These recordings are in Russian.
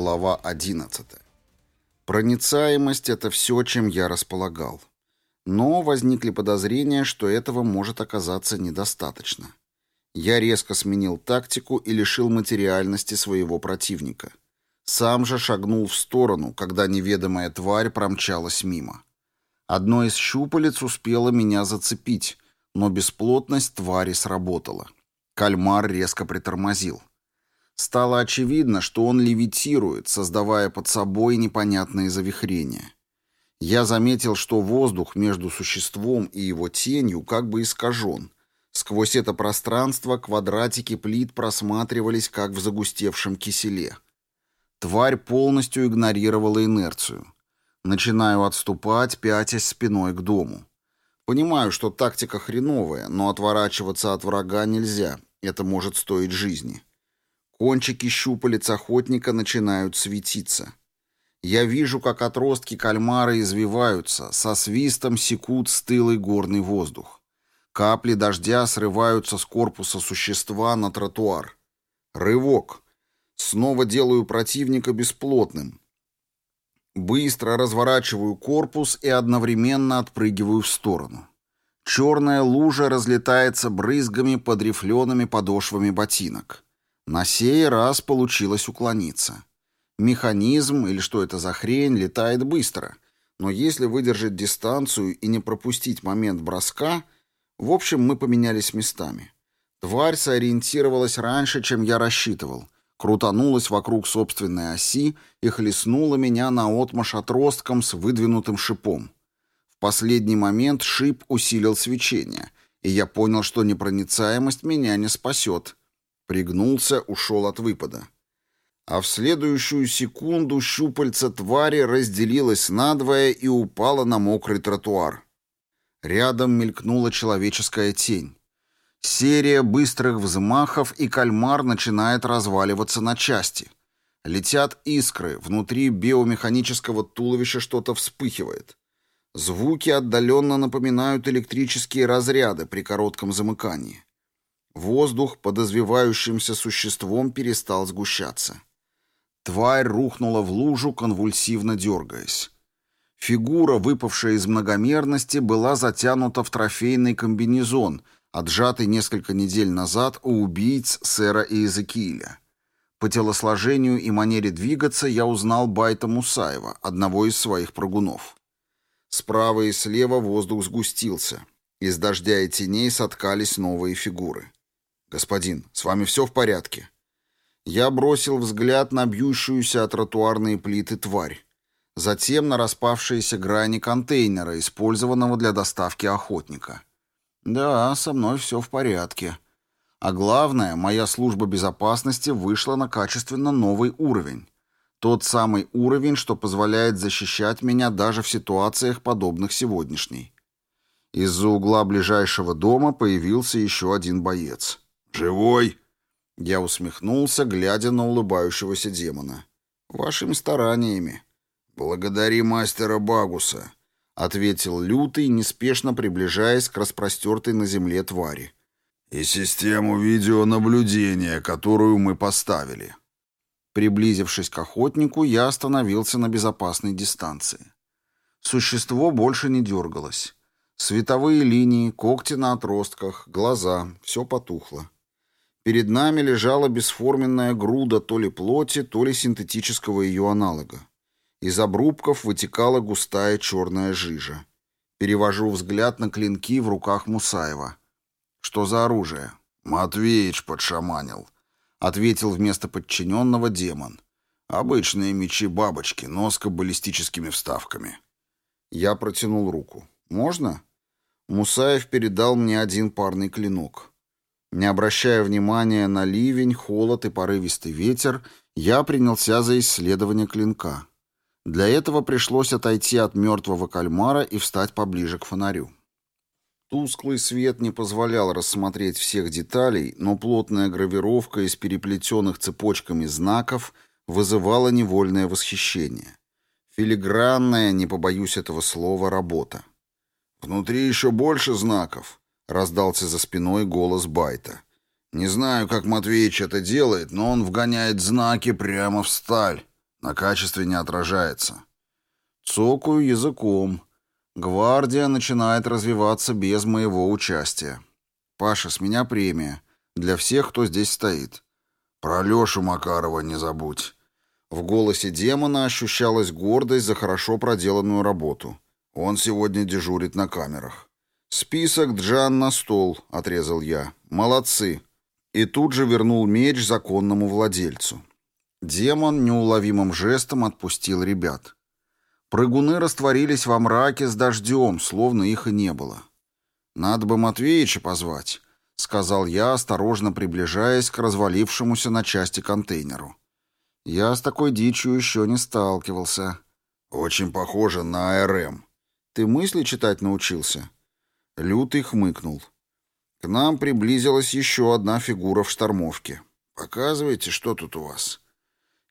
Глава 11. Проницаемость — это все, чем я располагал. Но возникли подозрения, что этого может оказаться недостаточно. Я резко сменил тактику и лишил материальности своего противника. Сам же шагнул в сторону, когда неведомая тварь промчалась мимо. Одно из щупалец успело меня зацепить, но бесплотность твари сработала. Кальмар резко притормозил. Стало очевидно, что он левитирует, создавая под собой непонятные завихрения. Я заметил, что воздух между существом и его тенью как бы искажен. Сквозь это пространство квадратики плит просматривались, как в загустевшем киселе. Тварь полностью игнорировала инерцию. Начинаю отступать, пятясь спиной к дому. Понимаю, что тактика хреновая, но отворачиваться от врага нельзя. Это может стоить жизни. Кончики щупалец охотника начинают светиться. Я вижу, как отростки кальмара извиваются, со свистом секут стылый горный воздух. Капли дождя срываются с корпуса существа на тротуар. Рывок. Снова делаю противника бесплотным. Быстро разворачиваю корпус и одновременно отпрыгиваю в сторону. Черная лужа разлетается брызгами под рифлеными подошвами ботинок. На сей раз получилось уклониться. Механизм, или что это за хрень, летает быстро. Но если выдержать дистанцию и не пропустить момент броска... В общем, мы поменялись местами. Тварь сориентировалась раньше, чем я рассчитывал. Крутанулась вокруг собственной оси и хлестнула меня наотмашь отростком с выдвинутым шипом. В последний момент шип усилил свечение, и я понял, что непроницаемость меня не спасет. Пригнулся, ушел от выпада. А в следующую секунду щупальца твари разделилось надвое и упало на мокрый тротуар. Рядом мелькнула человеческая тень. Серия быстрых взмахов, и кальмар начинает разваливаться на части. Летят искры, внутри биомеханического туловища что-то вспыхивает. Звуки отдаленно напоминают электрические разряды при коротком замыкании. Воздух под извивающимся существом перестал сгущаться. Тварь рухнула в лужу, конвульсивно дергаясь. Фигура, выпавшая из многомерности, была затянута в трофейный комбинезон, отжатый несколько недель назад у убийц сэра Иезекииля. По телосложению и манере двигаться я узнал Байта Мусаева, одного из своих прыгунов. Справа и слева воздух сгустился. Из дождя и теней соткались новые фигуры. «Господин, с вами все в порядке?» Я бросил взгляд на бьющуюся от тротуарные плиты тварь. Затем на распавшиеся грани контейнера, использованного для доставки охотника. «Да, со мной все в порядке». А главное, моя служба безопасности вышла на качественно новый уровень. Тот самый уровень, что позволяет защищать меня даже в ситуациях, подобных сегодняшней. Из-за угла ближайшего дома появился еще один боец. «Живой?» Я усмехнулся, глядя на улыбающегося демона. «Вашими стараниями». «Благодари мастера Багуса», — ответил Лютый, неспешно приближаясь к распростертой на земле твари. «И систему видеонаблюдения, которую мы поставили». Приблизившись к охотнику, я остановился на безопасной дистанции. Существо больше не дергалось. Световые линии, когти на отростках, глаза — все потухло. Перед нами лежала бесформенная груда то ли плоти, то ли синтетического ее аналога. Из обрубков вытекала густая черная жижа. Перевожу взгляд на клинки в руках Мусаева. «Что за оружие?» «Матвеич подшаманил», — ответил вместо подчиненного демон. «Обычные мечи-бабочки, но с каббалистическими вставками». Я протянул руку. «Можно?» Мусаев передал мне один парный клинок. Не обращая внимания на ливень, холод и порывистый ветер, я принялся за исследование клинка. Для этого пришлось отойти от мертвого кальмара и встать поближе к фонарю. Тусклый свет не позволял рассмотреть всех деталей, но плотная гравировка из переплетенных цепочками знаков вызывала невольное восхищение. Филигранная, не побоюсь этого слова, работа. «Внутри еще больше знаков», Раздался за спиной голос Байта. «Не знаю, как Матвеич это делает, но он вгоняет знаки прямо в сталь. На качестве не отражается. Цокаю языком. Гвардия начинает развиваться без моего участия. Паша, с меня премия. Для всех, кто здесь стоит. Про Лешу Макарова не забудь. В голосе демона ощущалась гордость за хорошо проделанную работу. Он сегодня дежурит на камерах. «Список Джан на стол», — отрезал я. «Молодцы». И тут же вернул меч законному владельцу. Демон неуловимым жестом отпустил ребят. Прыгуны растворились во мраке с дождем, словно их и не было. «Надо бы Матвеича позвать», — сказал я, осторожно приближаясь к развалившемуся на части контейнеру. «Я с такой дичью еще не сталкивался». «Очень похоже на АРМ». «Ты мысли читать научился?» Лютый хмыкнул. К нам приблизилась еще одна фигура в штормовке. «Показывайте, что тут у вас».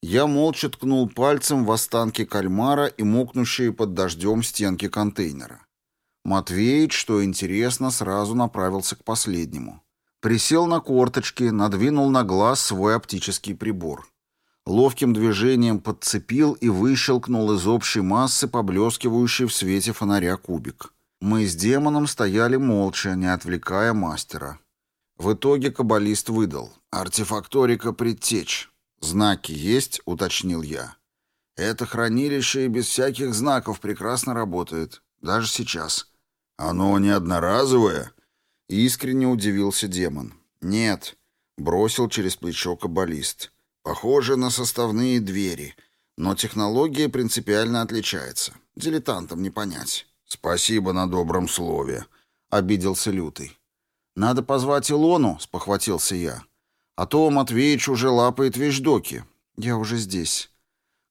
Я молча ткнул пальцем в останки кальмара и мокнущие под дождем стенки контейнера. Матвеич, что интересно, сразу направился к последнему. Присел на корточки, надвинул на глаз свой оптический прибор. Ловким движением подцепил и выщелкнул из общей массы поблескивающий в свете фонаря кубик. Мы с демоном стояли молча, не отвлекая мастера. В итоге каббалист выдал. «Артефакторика предтечь. «Знаки есть?» — уточнил я. «Это хранилище и без всяких знаков прекрасно работает. Даже сейчас». «Оно не одноразовое?» — искренне удивился демон. «Нет», — бросил через плечо каббалист. «Похоже на составные двери, но технология принципиально отличается. Дилетантам не понять». «Спасибо на добром слове», — обиделся Лютый. «Надо позвать Илону», — спохватился я. А то Матвеич уже лапает вещдоки. Я уже здесь.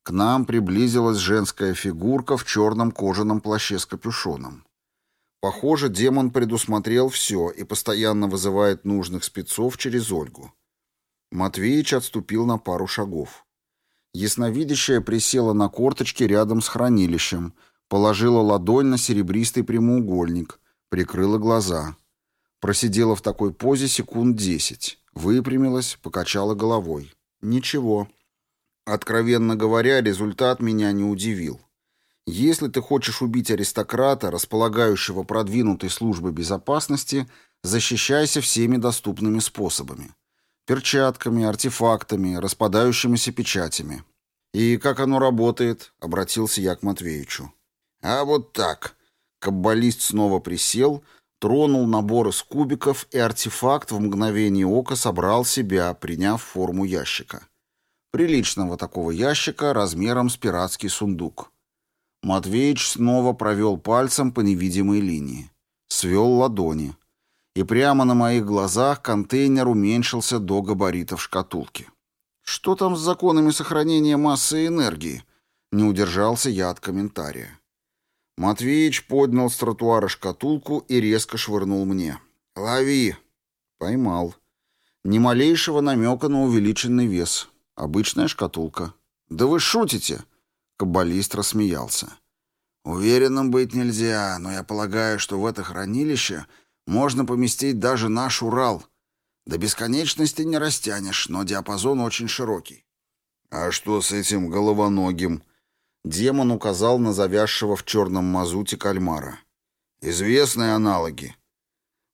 К нам приблизилась женская фигурка в черном кожаном плаще с капюшоном. Похоже, демон предусмотрел все и постоянно вызывает нужных спецов через Ольгу. Матвеич отступил на пару шагов. Ясновидящая присела на корточки рядом с хранилищем, положила ладонь на серебристый прямоугольник, прикрыла глаза. Просидела в такой позе секунд десять. Выпрямилась, покачала головой. Ничего. Откровенно говоря, результат меня не удивил. Если ты хочешь убить аристократа, располагающего продвинутой службой безопасности, защищайся всеми доступными способами. Перчатками, артефактами, распадающимися печатями. «И как оно работает?» — обратился я к Матвеичу. «А вот так». Каббалист снова присел, Тронул набор из кубиков, и артефакт в мгновение ока собрал себя, приняв форму ящика. Приличного такого ящика размером с пиратский сундук. Матвеич снова провел пальцем по невидимой линии. Свел ладони. И прямо на моих глазах контейнер уменьшился до габаритов шкатулки. «Что там с законами сохранения массы и энергии?» Не удержался я от комментария. Матвеич поднял с тротуара шкатулку и резко швырнул мне. «Лови!» Поймал. Ни малейшего намека на увеличенный вес. Обычная шкатулка. «Да вы шутите!» Каббалист рассмеялся. «Уверенным быть нельзя, но я полагаю, что в это хранилище можно поместить даже наш Урал. До бесконечности не растянешь, но диапазон очень широкий». «А что с этим головоногим?» Демон указал на завязшего в черном мазуте кальмара. «Известные аналоги».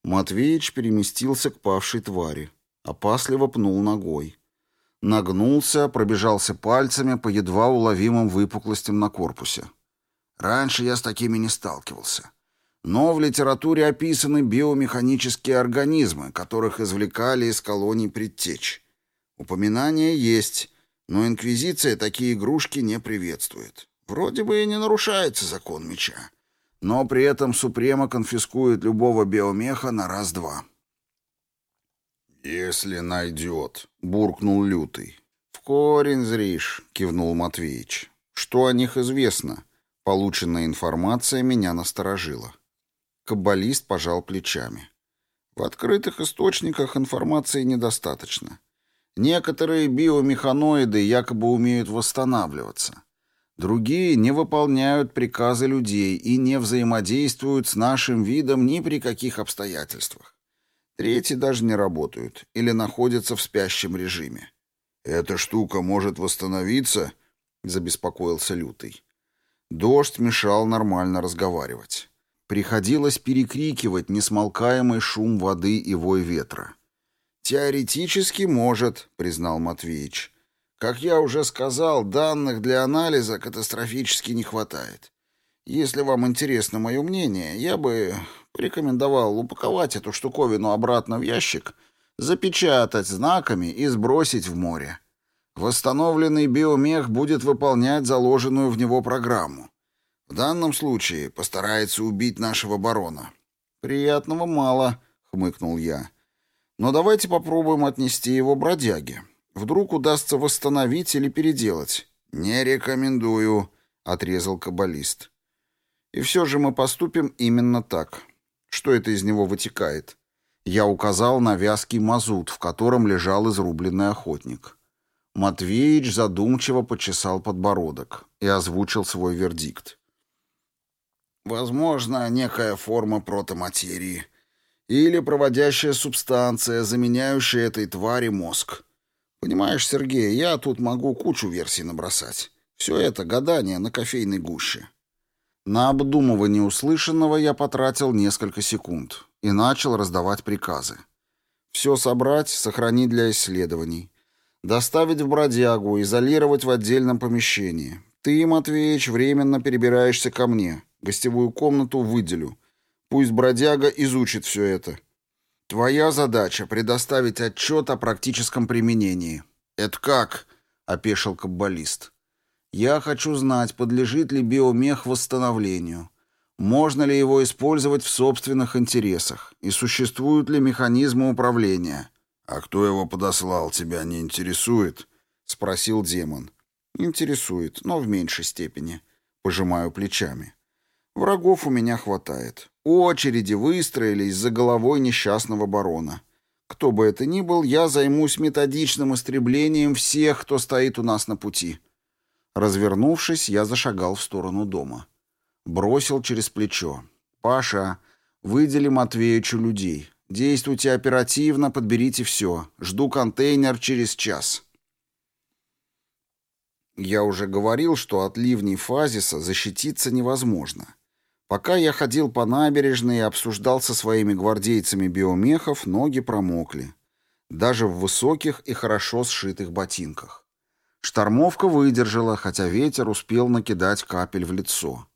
Матвеич переместился к павшей твари. Опасливо пнул ногой. Нагнулся, пробежался пальцами по едва уловимым выпуклостям на корпусе. Раньше я с такими не сталкивался. Но в литературе описаны биомеханические организмы, которых извлекали из колоний предтеч. Упоминания есть, но Инквизиция такие игрушки не приветствует. Вроде бы и не нарушается закон меча. Но при этом Супрема конфискует любого биомеха на раз-два. «Если найдет», — буркнул Лютый. «В корень зришь», — кивнул Матвеич. «Что о них известно?» Полученная информация меня насторожила. Каббалист пожал плечами. В открытых источниках информации недостаточно. Некоторые биомеханоиды якобы умеют восстанавливаться. Другие не выполняют приказы людей и не взаимодействуют с нашим видом ни при каких обстоятельствах. Третьи даже не работают или находятся в спящем режиме. «Эта штука может восстановиться?» — забеспокоился Лютый. Дождь мешал нормально разговаривать. Приходилось перекрикивать несмолкаемый шум воды и вой ветра. «Теоретически может», — признал Матвеич. «Как я уже сказал, данных для анализа катастрофически не хватает. Если вам интересно мое мнение, я бы порекомендовал упаковать эту штуковину обратно в ящик, запечатать знаками и сбросить в море. Восстановленный биомех будет выполнять заложенную в него программу. В данном случае постарается убить нашего барона. «Приятного мало», — хмыкнул я. «Но давайте попробуем отнести его бродяге. Вдруг удастся восстановить или переделать». «Не рекомендую», — отрезал каббалист. «И все же мы поступим именно так. Что это из него вытекает?» Я указал на вязкий мазут, в котором лежал изрубленный охотник. Матвеич задумчиво почесал подбородок и озвучил свой вердикт. «Возможно, некая форма протоматерии или проводящая субстанция, заменяющая этой твари мозг. Понимаешь, Сергей, я тут могу кучу версий набросать. Все это гадание на кофейной гуще». На обдумывание услышанного я потратил несколько секунд и начал раздавать приказы. Все собрать, сохранить для исследований. Доставить в бродягу, изолировать в отдельном помещении. Ты, Матвеич, временно перебираешься ко мне. Гостевую комнату выделю. Пусть бродяга изучит все это. Твоя задача — предоставить отчет о практическом применении. «Это как?» — опешил каббалист. «Я хочу знать, подлежит ли биомех восстановлению, можно ли его использовать в собственных интересах и существуют ли механизмы управления». «А кто его подослал, тебя не интересует?» — спросил демон. «Интересует, но в меньшей степени». Пожимаю плечами. «Врагов у меня хватает. Очереди выстроились за головой несчастного барона. Кто бы это ни был, я займусь методичным истреблением всех, кто стоит у нас на пути». Развернувшись, я зашагал в сторону дома. Бросил через плечо. «Паша, выдели Матвеичу людей. Действуйте оперативно, подберите все. Жду контейнер через час. Я уже говорил, что от ливней фазиса защититься невозможно. Пока я ходил по набережной и обсуждал со своими гвардейцами биомехов, ноги промокли. Даже в высоких и хорошо сшитых ботинках. Штормовка выдержала, хотя ветер успел накидать капель в лицо.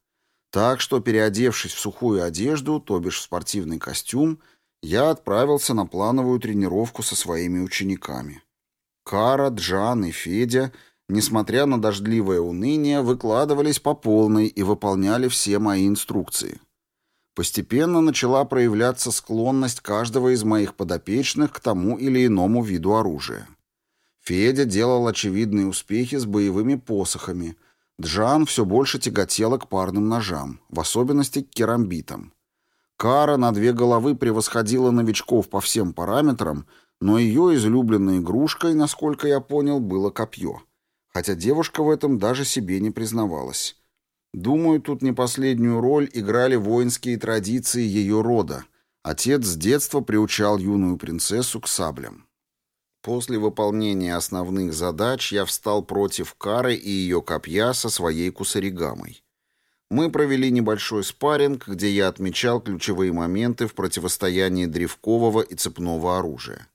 Так что, переодевшись в сухую одежду, то бишь в спортивный костюм, я отправился на плановую тренировку со своими учениками. Кара, Джан и Федя, несмотря на дождливое уныние, выкладывались по полной и выполняли все мои инструкции. Постепенно начала проявляться склонность каждого из моих подопечных к тому или иному виду оружия. Федя делал очевидные успехи с боевыми посохами. Джан все больше тяготела к парным ножам, в особенности к керамбитам. Кара на две головы превосходила новичков по всем параметрам, но ее излюбленной игрушкой, насколько я понял, было копье. Хотя девушка в этом даже себе не признавалась. Думаю, тут не последнюю роль играли воинские традиции ее рода. Отец с детства приучал юную принцессу к саблям. После выполнения основных задач я встал против Кары и ее копья со своей кусаригамой. Мы провели небольшой спарринг, где я отмечал ключевые моменты в противостоянии древкового и цепного оружия.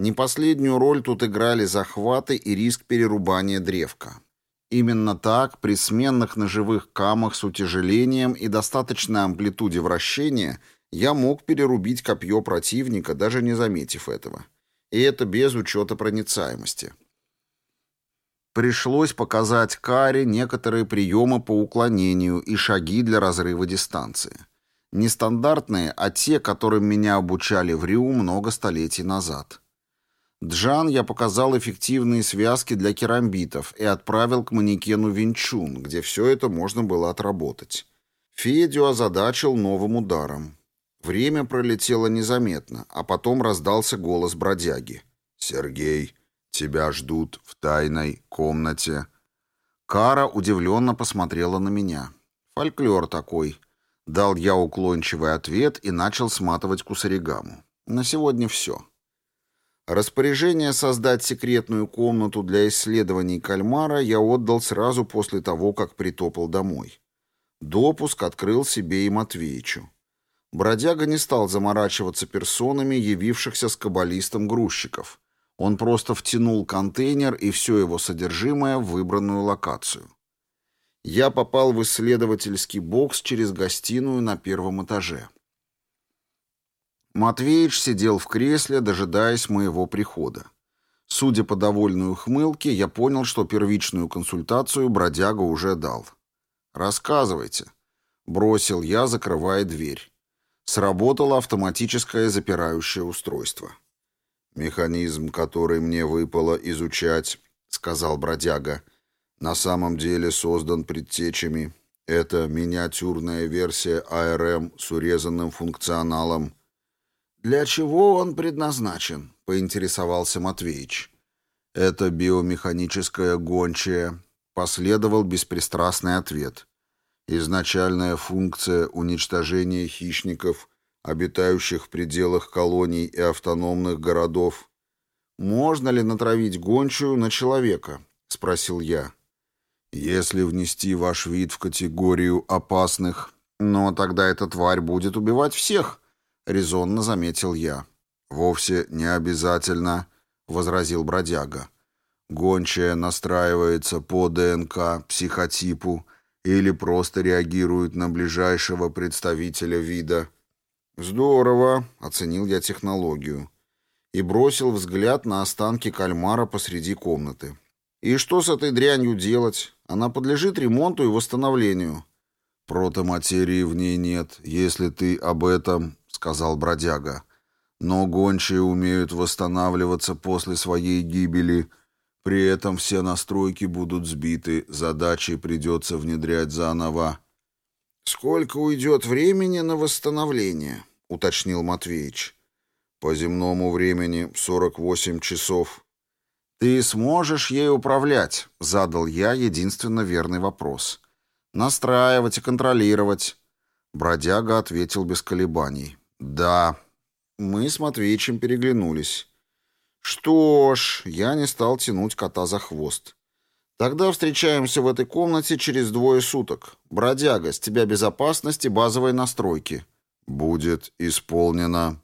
Не последнюю роль тут играли захваты и риск перерубания древка. Именно так, при сменных ножевых камах с утяжелением и достаточной амплитуде вращения, я мог перерубить копье противника, даже не заметив этого. И это без учета проницаемости. Пришлось показать Каре некоторые приемы по уклонению и шаги для разрыва дистанции. Не стандартные, а те, которым меня обучали в Риу много столетий назад. Джан я показал эффективные связки для керамбитов и отправил к манекену Винчун, где все это можно было отработать. Федю озадачил новым ударом. Время пролетело незаметно, а потом раздался голос бродяги. «Сергей, Тебя ждут в тайной комнате». Кара удивленно посмотрела на меня. «Фольклор такой». Дал я уклончивый ответ и начал сматывать кусаригаму. На сегодня все. Распоряжение создать секретную комнату для исследований кальмара я отдал сразу после того, как притопал домой. Допуск открыл себе и Матвеичу. Бродяга не стал заморачиваться персонами, явившихся с каббалистом грузчиков. Он просто втянул контейнер и все его содержимое в выбранную локацию. Я попал в исследовательский бокс через гостиную на первом этаже. Матвеич сидел в кресле, дожидаясь моего прихода. Судя по довольной ухмылке, я понял, что первичную консультацию бродяга уже дал. «Рассказывайте», — бросил я, закрывая дверь. Сработало автоматическое запирающее устройство. «Механизм, который мне выпало изучать», — сказал бродяга, — «на самом деле создан предтечами. Это миниатюрная версия АРМ с урезанным функционалом, «Для чего он предназначен?» — поинтересовался Матвеич. «Это биомеханическая гончая», — последовал беспристрастный ответ. «Изначальная функция уничтожения хищников, обитающих в пределах колоний и автономных городов». «Можно ли натравить гончую на человека?» — спросил я. «Если внести ваш вид в категорию опасных, но тогда эта тварь будет убивать всех», — резонно заметил я. «Вовсе не обязательно», — возразил бродяга. «Гончая настраивается по ДНК, психотипу или просто реагирует на ближайшего представителя вида». «Здорово», — оценил я технологию. И бросил взгляд на останки кальмара посреди комнаты. «И что с этой дрянью делать? Она подлежит ремонту и восстановлению». «Протоматерии в ней нет, если ты об этом сказал бродяга. «Но гончие умеют восстанавливаться после своей гибели. При этом все настройки будут сбиты, задачи придется внедрять заново». «Сколько уйдет времени на восстановление?» — уточнил Матвеич. «По земному времени 48 часов». «Ты сможешь ей управлять?» — задал я единственно верный вопрос. «Настраивать и контролировать». Бродяга ответил без колебаний. «Да». Мы с Матвеичем переглянулись. «Что ж, я не стал тянуть кота за хвост. Тогда встречаемся в этой комнате через двое суток. Бродяга, с тебя безопасности базовой настройки». «Будет исполнено»,